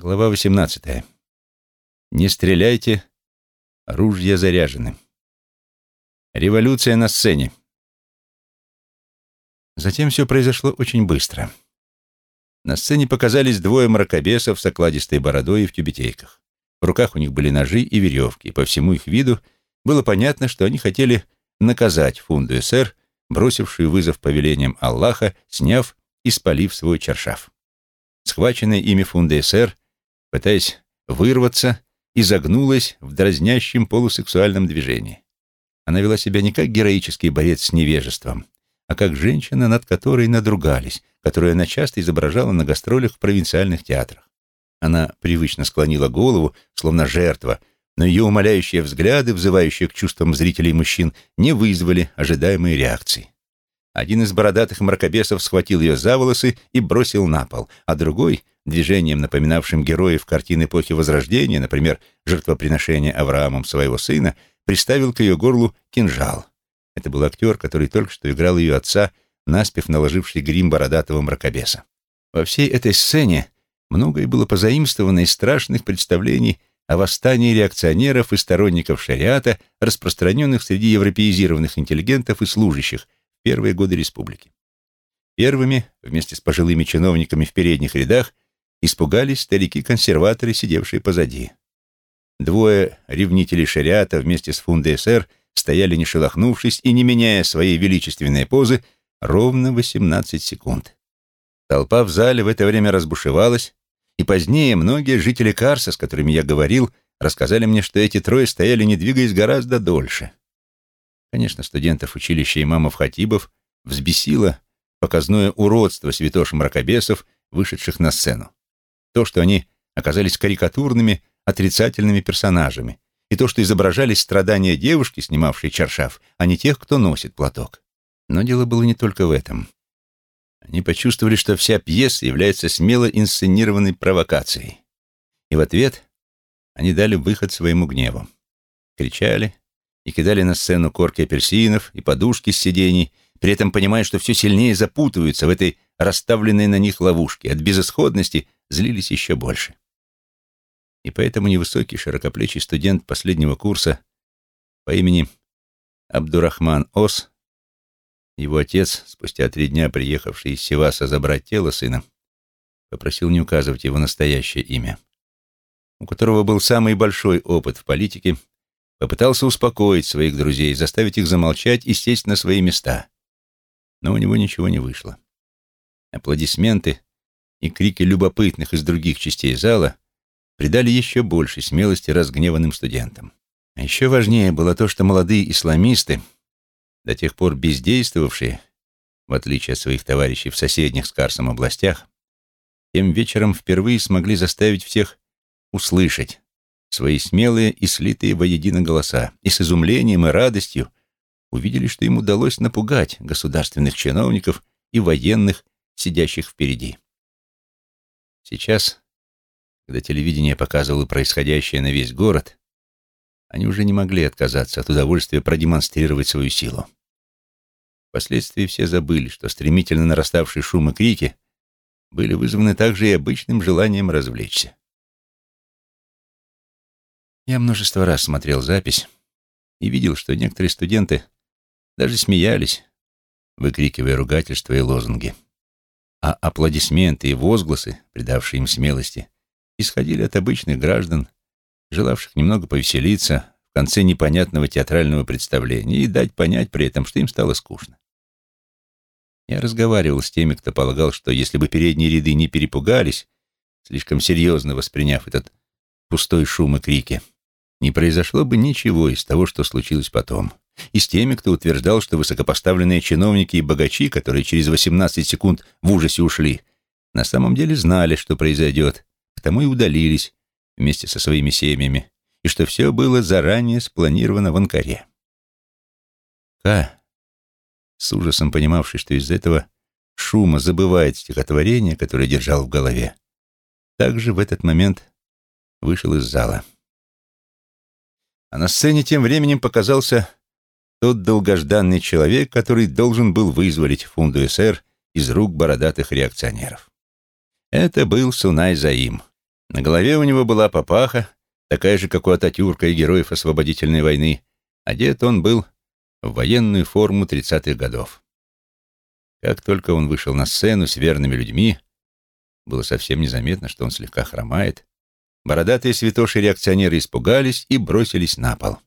Глава 18. Не стреляйте, ружья заряжены. Революция на сцене. Затем все произошло очень быстро. На сцене показались двое мракобесов с окладистой бородой и в тюбетейках. В руках у них были ножи и веревки, по всему их виду было понятно, что они хотели наказать фунду СР, бросившую вызов повелениям Аллаха, сняв и спалив свой чаршаф. Схваченная ими фунда СР пытаясь вырваться, изогнулась в дразнящем полусексуальном движении. Она вела себя не как героический борец с невежеством, а как женщина, над которой надругались, которую она часто изображала на гастролях в провинциальных театрах. Она привычно склонила голову, словно жертва, но ее умоляющие взгляды, взывающие к чувствам зрителей мужчин, не вызвали ожидаемой реакции. Один из бородатых мракобесов схватил ее за волосы и бросил на пол, а другой, движением, напоминавшим героев картин эпохи Возрождения, например, жертвоприношение Авраамом своего сына, приставил к ее горлу кинжал. Это был актер, который только что играл ее отца, наспев наложивший грим бородатого мракобеса. Во всей этой сцене многое было позаимствовано из страшных представлений о восстании реакционеров и сторонников шариата, распространенных среди европеизированных интеллигентов и служащих, первые годы республики. Первыми, вместе с пожилыми чиновниками в передних рядах, испугались старики-консерваторы, сидевшие позади. Двое ревнителей шариата вместе с фундой СР стояли не шелохнувшись и не меняя своей величественной позы ровно 18 секунд. Толпа в зале в это время разбушевалась, и позднее многие жители Карса, с которыми я говорил, рассказали мне, что эти трое стояли, не двигаясь гораздо дольше. Конечно, студентов училища имамов Хатибов взбесило показное уродство святош мракобесов, вышедших на сцену. То, что они оказались карикатурными, отрицательными персонажами, и то, что изображались страдания девушки, снимавшей чаршаф, а не тех, кто носит платок. Но дело было не только в этом. Они почувствовали, что вся пьеса является смело инсценированной провокацией. И в ответ они дали выход своему гневу. Кричали, и кидали на сцену корки апельсинов и подушки с сидений, при этом понимая, что все сильнее запутываются в этой расставленной на них ловушке, от безысходности злились еще больше. И поэтому невысокий широкоплечий студент последнего курса по имени Абдурахман Ос, его отец, спустя три дня приехавший из Севаса забрать тело сына, попросил не указывать его настоящее имя, у которого был самый большой опыт в политике Попытался успокоить своих друзей, заставить их замолчать и сесть на свои места. Но у него ничего не вышло. Аплодисменты и крики любопытных из других частей зала придали еще больше смелости разгневанным студентам. А еще важнее было то, что молодые исламисты, до тех пор бездействовавшие, в отличие от своих товарищей в соседних с Карсом областях, тем вечером впервые смогли заставить всех услышать свои смелые и слитые воедино голоса, и с изумлением и радостью увидели, что им удалось напугать государственных чиновников и военных, сидящих впереди. Сейчас, когда телевидение показывало происходящее на весь город, они уже не могли отказаться от удовольствия продемонстрировать свою силу. Впоследствии все забыли, что стремительно нараставшие шум и крики были вызваны также и обычным желанием развлечься. Я множество раз смотрел запись и видел, что некоторые студенты даже смеялись, выкрикивая ругательства и лозунги. А аплодисменты и возгласы, придавшие им смелости, исходили от обычных граждан, желавших немного повеселиться в конце непонятного театрального представления и дать понять при этом, что им стало скучно. Я разговаривал с теми, кто полагал, что если бы передние ряды не перепугались, слишком серьезно восприняв этот пустой шум и крики, не произошло бы ничего из того, что случилось потом. И с теми, кто утверждал, что высокопоставленные чиновники и богачи, которые через 18 секунд в ужасе ушли, на самом деле знали, что произойдет, потому и удалились вместе со своими семьями, и что все было заранее спланировано в Анкаре. Ка, с ужасом понимавший, что из этого шума забывает стихотворение, которое держал в голове, также в этот момент вышел из зала. А на сцене тем временем показался тот долгожданный человек, который должен был вызволить фунду СР из рук бородатых реакционеров. Это был Сунай Заим, На голове у него была папаха, такая же, как у Ататюрка и героев освободительной войны. Одет он был в военную форму тридцатых годов. Как только он вышел на сцену с верными людьми, было совсем незаметно, что он слегка хромает, бородатые святоши-реакционеры испугались и бросились на пол.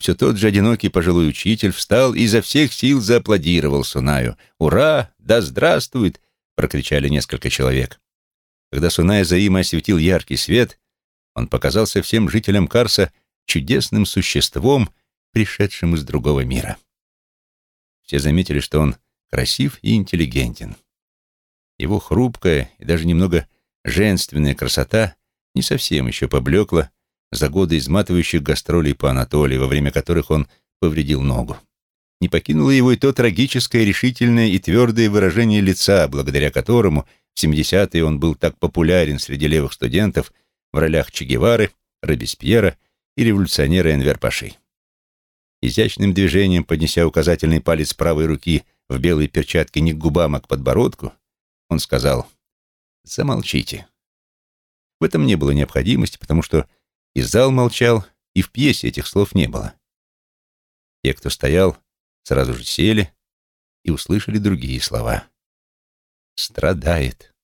Все тот же одинокий пожилой учитель встал и изо всех сил зааплодировал Сунаю. «Ура! Да здравствует!» — прокричали несколько человек. Когда Сунай Заима осветил яркий свет, он показался всем жителям Карса чудесным существом, пришедшим из другого мира. Все заметили, что он красив и интеллигентен. Его хрупкая и даже немного женственная красота не совсем еще поблекла за годы изматывающих гастролей по Анатолии, во время которых он повредил ногу. Не покинуло его и то трагическое, решительное и твердое выражение лица, благодаря которому в 70-е он был так популярен среди левых студентов в ролях Че Гевары, Робеспьера и революционера Энвер Паши. Изящным движением, поднеся указательный палец правой руки в белой перчатке не к губам, а к подбородку, он сказал «Замолчите». В этом не было необходимости, потому что и зал молчал, и в пьесе этих слов не было. Те, кто стоял, сразу же сели и услышали другие слова. «Страдает».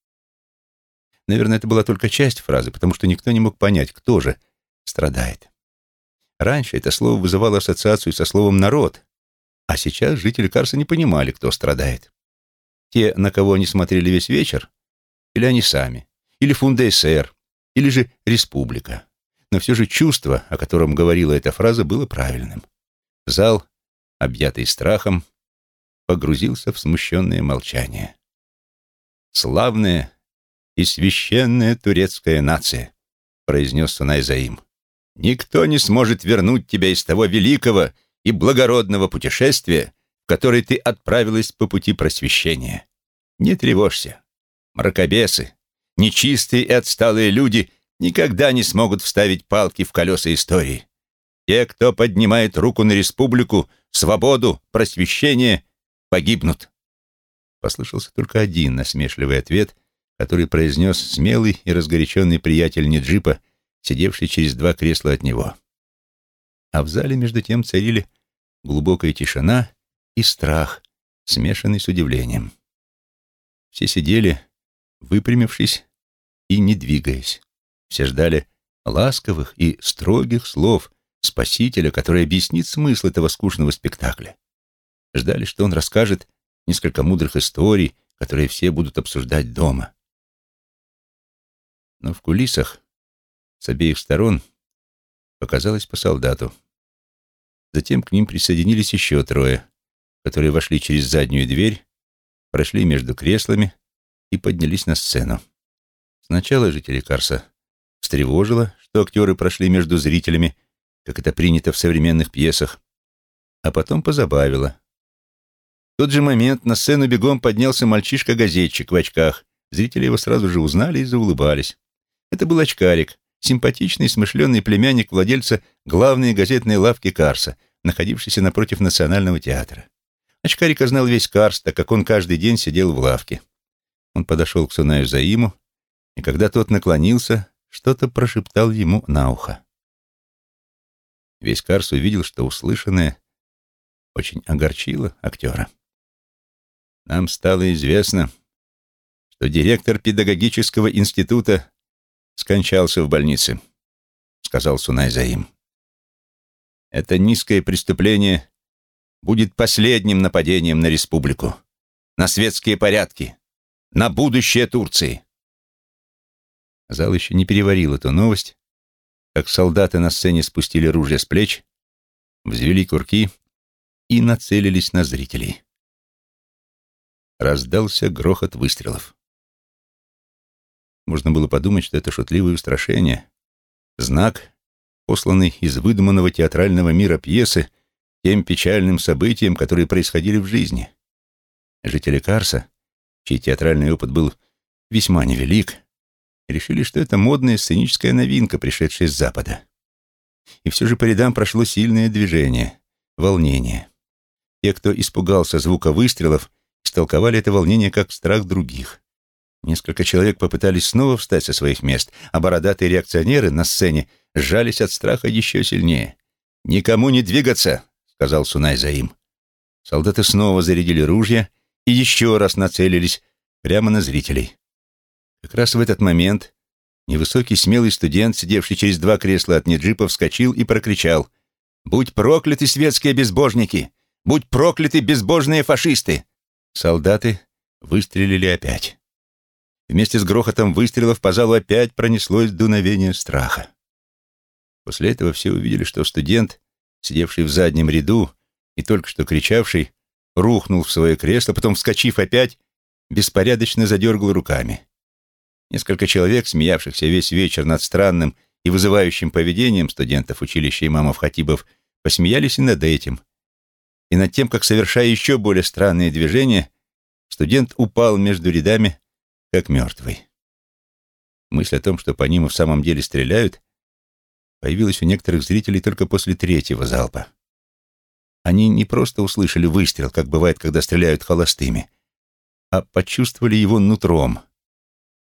Наверное, это была только часть фразы, потому что никто не мог понять, кто же страдает. Раньше это слово вызывало ассоциацию со словом «народ», а сейчас жители Карса не понимали, кто страдает. Те, на кого они смотрели весь вечер, или они сами, или Фунда-ССР, или же Республика. Но все же чувство, о котором говорила эта фраза, было правильным. Зал, объятый страхом, погрузился в смущенное молчание. «Славная и священная турецкая нация», — произнес Сунай Заим. Никто не сможет вернуть тебя из того великого и благородного путешествия, в которое ты отправилась по пути просвещения. Не тревожься. Мракобесы, нечистые и отсталые люди никогда не смогут вставить палки в колеса истории. Те, кто поднимает руку на республику, свободу, просвещение, погибнут. Послышался только один насмешливый ответ, который произнес смелый и разгоряченный приятель Неджипа, сидевший через два кресла от него. А в зале, между тем, царили глубокая тишина и страх, смешанный с удивлением. Все сидели, выпрямившись и не двигаясь. Все ждали ласковых и строгих слов Спасителя, который объяснит смысл этого скучного спектакля. Ждали, что он расскажет несколько мудрых историй, которые все будут обсуждать дома. Но в кулисах с обеих сторон показалось по солдату. Затем к ним присоединились еще трое, которые вошли через заднюю дверь, прошли между креслами и поднялись на сцену. Сначала жители Карса встревожило, что актеры прошли между зрителями, как это принято в современных пьесах, а потом позабавило. В тот же момент на сцену бегом поднялся мальчишка-газетчик в очках. Зрители его сразу же узнали и заулыбались. Это был очкарик, симпатичный, смышленый племянник владельца главной газетной лавки Карса, находившейся напротив Национального театра. Очкарика знал весь Карс, так как он каждый день сидел в лавке. Он подошел к Сунаю Заиму, и когда тот наклонился, что-то прошептал ему на ухо. Весь Карс увидел, что услышанное очень огорчило актера. Нам стало известно, что директор педагогического института скончался в больнице», — сказал Сунай Заим. «Это низкое преступление будет последним нападением на республику, на светские порядки, на будущее Турции». Зал еще не переварил эту новость, как солдаты на сцене спустили ружья с плеч, взвели курки и нацелились на зрителей. Раздался грохот выстрелов. Можно было подумать, что это шутливое устрашение. Знак, посланный из выдуманного театрального мира пьесы тем печальным событиям, которые происходили в жизни. Жители Карса, чей театральный опыт был весьма невелик, решили, что это модная сценическая новинка, пришедшая с Запада. И все же по рядам прошло сильное движение, волнение. Те, кто испугался звука выстрелов, истолковали это волнение как страх других. Несколько человек попытались снова встать со своих мест, а бородатые реакционеры на сцене сжались от страха еще сильнее. «Никому не двигаться!» — сказал Сунай Заим. Солдаты снова зарядили ружья и еще раз нацелились прямо на зрителей. Как раз в этот момент невысокий смелый студент, сидевший через два кресла от Неджипа, вскочил и прокричал «Будь прокляты светские безбожники! Будь прокляты безбожные фашисты!» Солдаты выстрелили опять. Вместе с грохотом выстрелов по залу опять пронеслось дуновение страха. После этого все увидели, что студент, сидевший в заднем ряду и только что кричавший, рухнул в свое кресло, потом, вскочив опять, беспорядочно задергал руками. Несколько человек, смеявшихся весь вечер над странным и вызывающим поведением студентов училища имамов Хатибов, посмеялись и над этим. И над тем, как, совершая еще более странные движения, студент упал между рядами, как мертвый. Мысль о том, что по ним в самом деле стреляют, появилась у некоторых зрителей только после третьего залпа. Они не просто услышали выстрел, как бывает, когда стреляют холостыми, а почувствовали его нутром,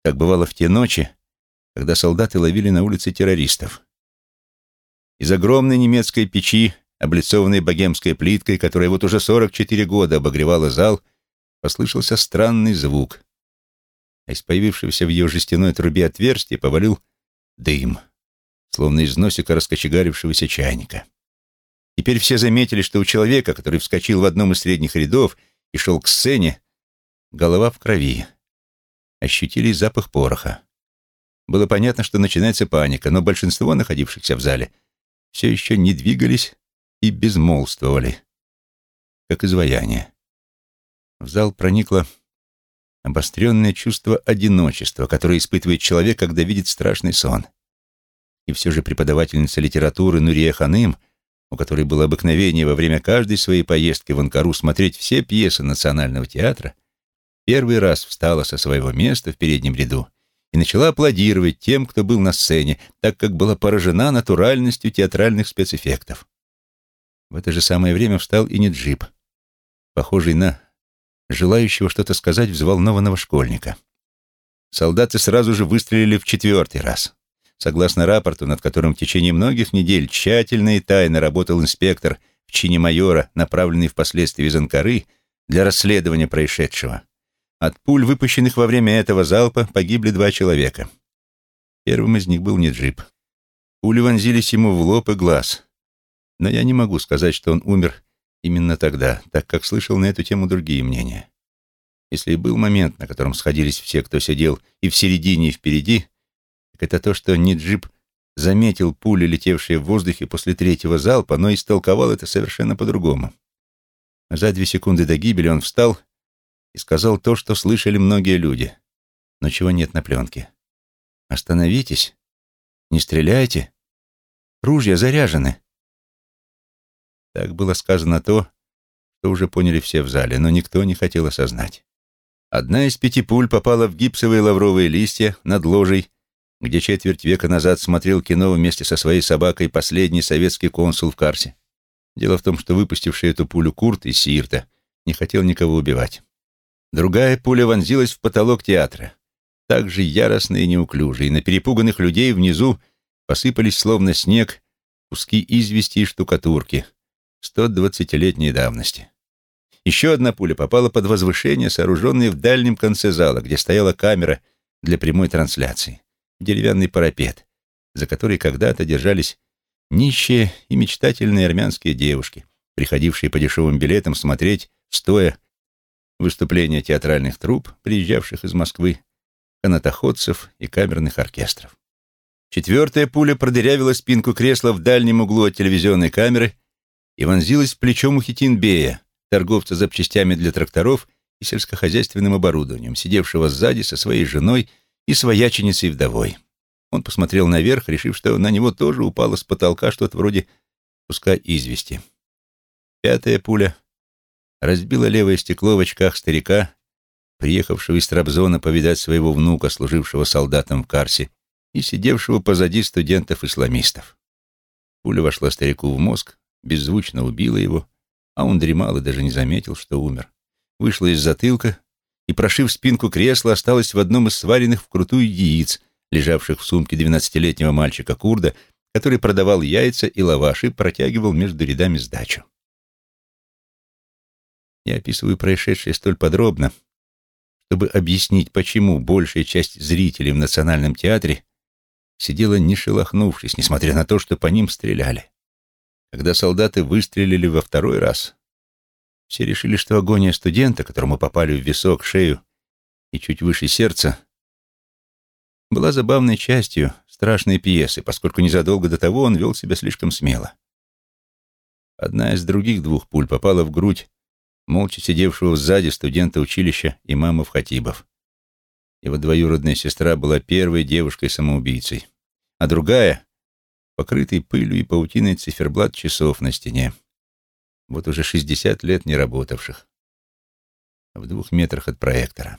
как бывало в те ночи, когда солдаты ловили на улице террористов. Из огромной немецкой печи, облицованной богемской плиткой, которая вот уже 44 года обогревала зал, послышался странный звук, а из появившегося в ее жестяной трубе отверстия повалил дым, словно из носика раскочегарившегося чайника. Теперь все заметили, что у человека, который вскочил в одном из средних рядов и шел к сцене, голова в крови. Ощутили запах пороха. Было понятно, что начинается паника, но большинство находившихся в зале все еще не двигались и безмолвствовали, как изваяние. В зал проникло обостренное чувство одиночества, которое испытывает человек, когда видит страшный сон. И все же преподавательница литературы Нурия Ханым — у которой было обыкновение во время каждой своей поездки в Анкару смотреть все пьесы Национального театра, первый раз встала со своего места в переднем ряду и начала аплодировать тем, кто был на сцене, так как была поражена натуральностью театральных спецэффектов. В это же самое время встал и Неджип, похожий на желающего что-то сказать взволнованного школьника. Солдаты сразу же выстрелили в четвертый раз. Согласно рапорту, над которым в течение многих недель тщательно и тайно работал инспектор в чине майора, направленный впоследствии из Анкары для расследования происшедшего, от пуль, выпущенных во время этого залпа, погибли два человека. Первым из них был не джип. Пули вонзились ему в лоб и глаз. Но я не могу сказать, что он умер именно тогда, так как слышал на эту тему другие мнения. Если и был момент, на котором сходились все, кто сидел и в середине, и впереди, так это то, что Ниджип заметил пули, летевшие в воздухе после третьего залпа, но истолковал это совершенно по-другому. За две секунды до гибели он встал и сказал то, что слышали многие люди, но чего нет на пленке. «Остановитесь! Не стреляйте! Ружья заряжены!» Так было сказано то, что уже поняли все в зале, но никто не хотел осознать. Одна из пяти пуль попала в гипсовые лавровые листья над ложей где четверть века назад смотрел кино вместе со своей собакой последний советский консул в Карсе. Дело в том, что выпустивший эту пулю Курт из Сиирта не хотел никого убивать. Другая пуля вонзилась в потолок театра, так же яростно и неуклюже, и на перепуганных людей внизу посыпались словно снег куски извести и штукатурки 120-летней давности. Еще одна пуля попала под возвышение, сооруженное в дальнем конце зала, где стояла камера для прямой трансляции деревянный парапет, за который когда-то держались нищие и мечтательные армянские девушки, приходившие по дешевым билетам смотреть, стоя, выступления театральных труп, приезжавших из Москвы, канатоходцев и камерных оркестров. Четвертая пуля продырявила спинку кресла в дальнем углу от телевизионной камеры и вонзилась в плечо Мухитин-бея, торговца запчастями для тракторов и сельскохозяйственным оборудованием, сидевшего сзади со своей женой и свояченицей вдовой. Он посмотрел наверх, решив, что на него тоже упало с потолка что-то вроде куска извести. Пятая пуля разбила левое стекло в очках старика, приехавшего из Трабзона повидать своего внука, служившего солдатом в Карсе, и сидевшего позади студентов-исламистов. Пуля вошла старику в мозг, беззвучно убила его, а он дремал и даже не заметил, что умер. Вышла из затылка и, прошив спинку кресла, осталась в одном из сваренных вкрутую яиц, лежавших в сумке двенадцатилетнего мальчика-курда, который продавал яйца и лаваш и протягивал между рядами сдачу. Я описываю происшедшее столь подробно, чтобы объяснить, почему большая часть зрителей в Национальном театре сидела не шелохнувшись, несмотря на то, что по ним стреляли. Когда солдаты выстрелили во второй раз, все решили, что агония студента, которому попали в висок, шею и чуть выше сердца, была забавной частью страшной пьесы, поскольку незадолго до того он вел себя слишком смело. Одна из других двух пуль попала в грудь молча сидевшего сзади студента училища имамов Хатибов. Его двоюродная сестра была первой девушкой-самоубийцей, а другая — покрытый пылью и паутиной циферблат часов на стене. Вот уже 60 лет не работавших. В двух метрах от проектора.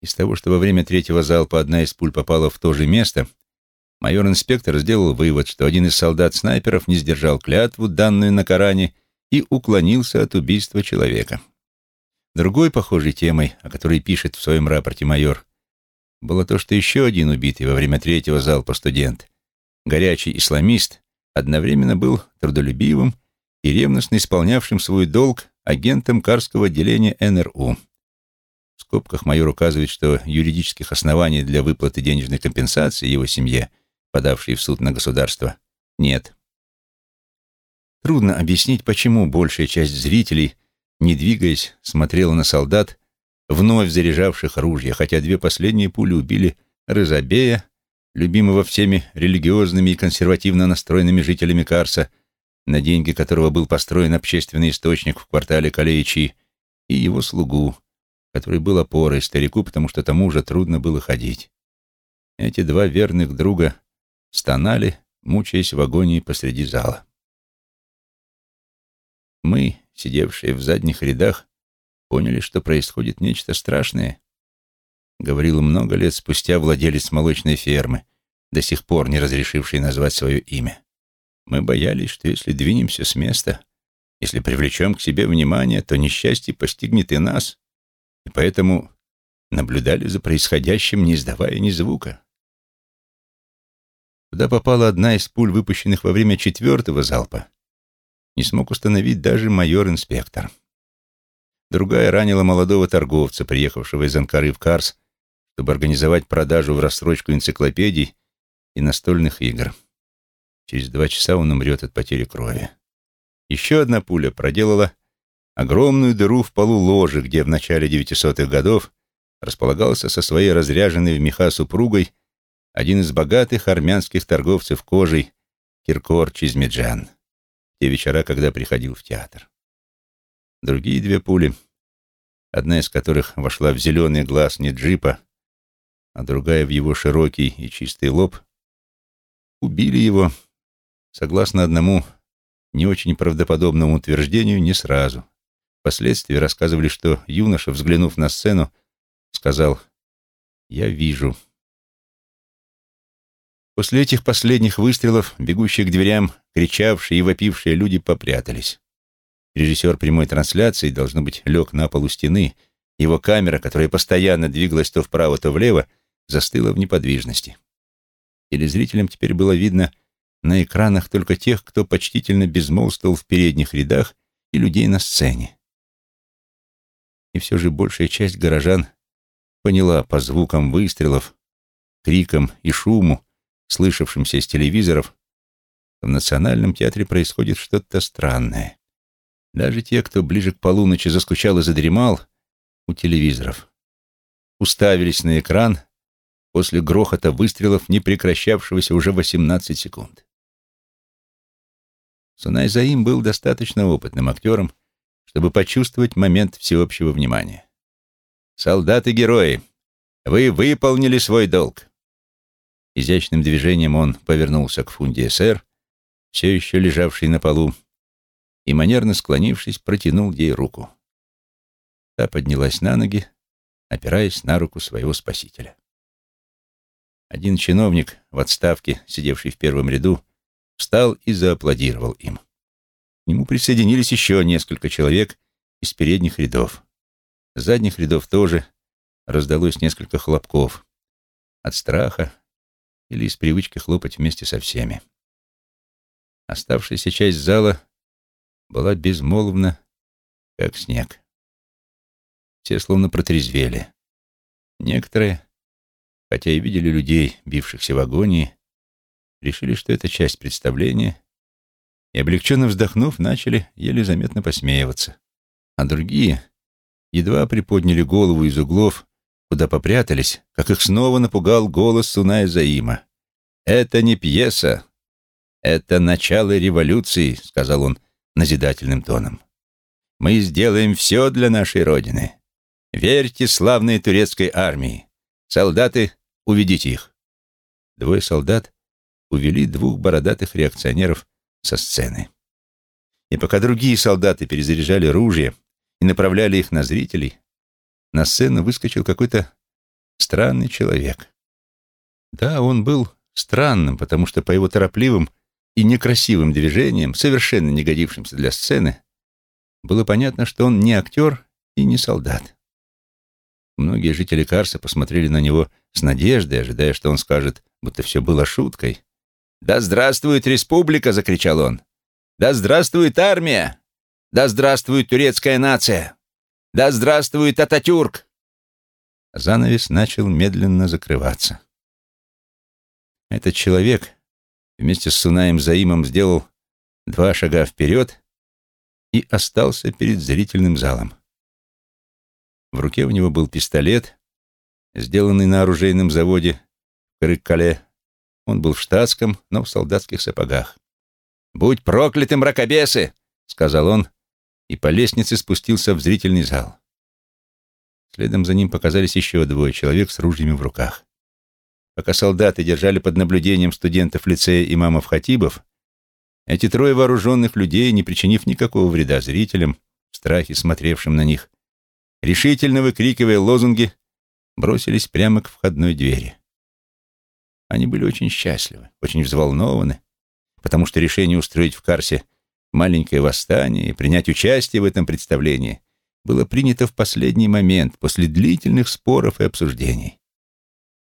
Из того, что во время третьего залпа одна из пуль попала в то же место, майор-инспектор сделал вывод, что один из солдат-снайперов не сдержал клятву, данную на Коране, и уклонился от убийства человека. Другой похожей темой, о которой пишет в своем рапорте майор, было то, что еще один убитый во время третьего залпа студент, горячий исламист, одновременно был трудолюбивым и ревностно исполнявшим свой долг агентом Карского отделения НРУ. В скобках майор указывает, что юридических оснований для выплаты денежной компенсации его семье, подавшей в суд на государство, нет. Трудно объяснить, почему большая часть зрителей, не двигаясь, смотрела на солдат, вновь заряжавших ружья, хотя две последние пули убили Рызабея, любимого всеми религиозными и консервативно настроенными жителями Карса, на деньги которого был построен общественный источник в квартале Калеичи, и его слугу, который был опорой старику, потому что тому уже трудно было ходить. Эти два верных друга стонали, мучаясь в агонии посреди зала. Мы, сидевшие в задних рядах, поняли, что происходит нечто страшное. Говорил много лет спустя владелец молочной фермы, до сих пор не разрешивший назвать свое имя. Мы боялись, что если двинемся с места, если привлечем к себе внимание, то несчастье постигнет и нас, и поэтому наблюдали за происходящим, не издавая ни звука. Куда попала одна из пуль, выпущенных во время четвертого залпа, не смог установить даже майор-инспектор. Другая ранила молодого торговца, приехавшего из Анкары в Карс, чтобы организовать продажу в рассрочку энциклопедий и настольных игр. Через два часа он умрет от потери крови. Еще одна пуля проделала огромную дыру в полу ложи, где в начале 900-х годов располагался со своей разряженной в меха супругой один из богатых армянских торговцев кожей Киркор Чизмеджан те вечера, когда приходил в театр. Другие две пули, одна из которых вошла в зеленый глаз не джипа, а другая в его широкий и чистый лоб, убили его, согласно одному не очень правдоподобному утверждению, не сразу. Впоследствии рассказывали, что юноша, взглянув на сцену, сказал «Я вижу». После этих последних выстрелов, бегущие к дверям, кричавшие и вопившие люди попрятались. Режиссер прямой трансляции, должно быть, лег на полу стены. Его камера, которая постоянно двигалась то вправо, то влево, застыла в неподвижности. Телезрителям теперь было видно на экранах только тех, кто почтительно безмолвствовал в передних рядах и людей на сцене. И все же большая часть горожан поняла по звукам выстрелов, крикам и шуму, слышавшимся из телевизоров, в Национальном театре происходит что-то странное. Даже те, кто ближе к полуночи заскучал и задремал у телевизоров, уставились на экран после грохота выстрелов, не прекращавшегося уже 18 секунд. Сунай Заим был достаточно опытным актером, чтобы почувствовать момент всеобщего внимания. «Солдаты-герои, вы выполнили свой долг. Изящным движением он повернулся к фунде СР, все еще лежавшей на полу, и, манерно склонившись, протянул ей руку. Та поднялась на ноги, опираясь на руку своего спасителя. Один чиновник в отставке, сидевший в первом ряду, встал и зааплодировал им. К нему присоединились еще несколько человек из передних рядов. С задних рядов тоже раздалось несколько хлопков. От страха или из привычки хлопать вместе со всеми. Оставшаяся часть зала была безмолвна, как снег. Все словно протрезвели. Некоторые, хотя и видели людей, бившихся в агонии, решили, что это часть представления, и, облегченно вздохнув, начали еле заметно посмеиваться. А другие едва приподняли голову из углов, куда попрятались, как их снова напугал голос Суная Заима. «Это не пьеса, это начало революции», — сказал он назидательным тоном. «Мы сделаем все для нашей Родины. Верьте славной турецкой армии. Солдаты, уведите их». Двое солдат увели двух бородатых реакционеров со сцены. И пока другие солдаты перезаряжали ружья и направляли их на зрителей, на сцену выскочил какой-то странный человек. Да, он был странным, потому что по его торопливым и некрасивым движениям, совершенно не годившимся для сцены, было понятно, что он не актер и не солдат. Многие жители Карса посмотрели на него с надеждой, ожидая, что он скажет, будто все было шуткой, «Да здравствует республика!» — закричал он. «Да здравствует армия! Да здравствует турецкая нация! Да здравствует Ататюрк!» Занавес начал медленно закрываться. Этот человек вместе с Сунаем Заимом сделал два шага вперед и остался перед зрительным залом. В руке у него был пистолет, сделанный на оружейном заводе в Крыккале, он был в штатском, но в солдатских сапогах. «Будь прокляты, мракобесы!» — сказал он, и по лестнице спустился в зрительный зал. Следом за ним показались еще двое человек с ружьями в руках. Пока солдаты держали под наблюдением студентов лицея имамов-хатибов, эти трое вооруженных людей, не причинив никакого вреда зрителям, в страхе смотревшим на них, решительно выкрикивая лозунги, бросились прямо к входной двери. Они были очень счастливы, очень взволнованы, потому что решение устроить в Карсе маленькое восстание и принять участие в этом представлении было принято в последний момент, после длительных споров и обсуждений.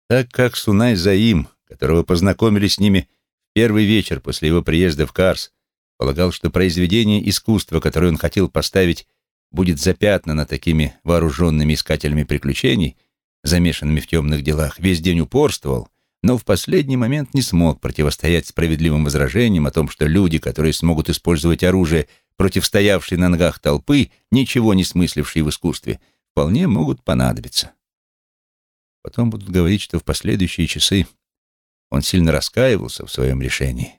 Так как Сунай Заим, которого познакомили с ними в первый вечер после его приезда в Карс, полагал, что произведение искусства, которое он хотел поставить, будет запятнано такими вооруженными искателями приключений, замешанными в темных делах, весь день упорствовал, но в последний момент не смог противостоять справедливым возражениям о том, что люди, которые смогут использовать оружие против стоявшей на ногах толпы, ничего не смыслившей в искусстве, вполне могут понадобиться. Потом будут говорить, что в последующие часы он сильно раскаивался в своем решении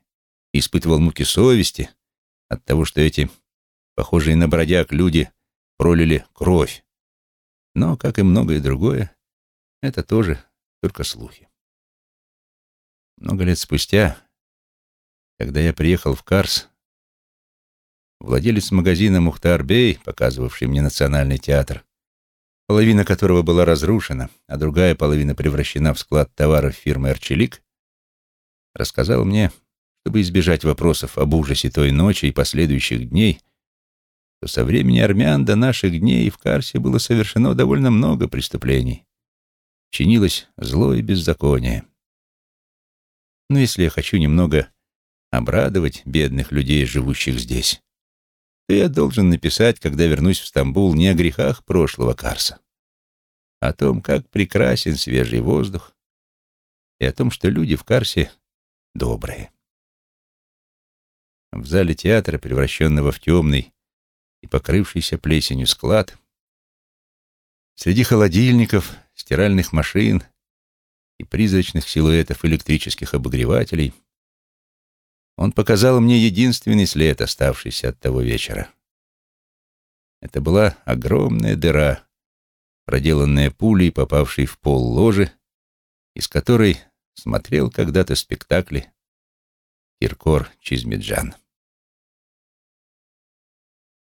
и испытывал муки совести от того, что эти, похожие на бродяг, люди пролили кровь. Но, как и многое другое, это тоже только слухи. Много лет спустя, когда я приехал в Карс, владелец магазина Мухтар Бей, показывавший мне национальный театр, половина которого была разрушена, а другая половина превращена в склад товаров фирмы «Арчелик», рассказал мне, чтобы избежать вопросов об ужасе той ночи и последующих дней, что со времени армян до наших дней в Карсе было совершено довольно много преступлений. Чинилось зло и беззаконие. Но если я хочу немного обрадовать бедных людей, живущих здесь, то я должен написать, когда вернусь в Стамбул, не о грехах прошлого Карса, а о том, как прекрасен свежий воздух, и о том, что люди в Карсе добрые. В зале театра, превращенного в темный и покрывшийся плесенью склад, среди холодильников, стиральных машин и призрачных силуэтов электрических обогревателей, он показал мне единственный след, оставшийся от того вечера. Это была огромная дыра, проделанная пулей, попавшей в пол ложи, из которой смотрел когда-то спектакли Киркор Чизмеджан.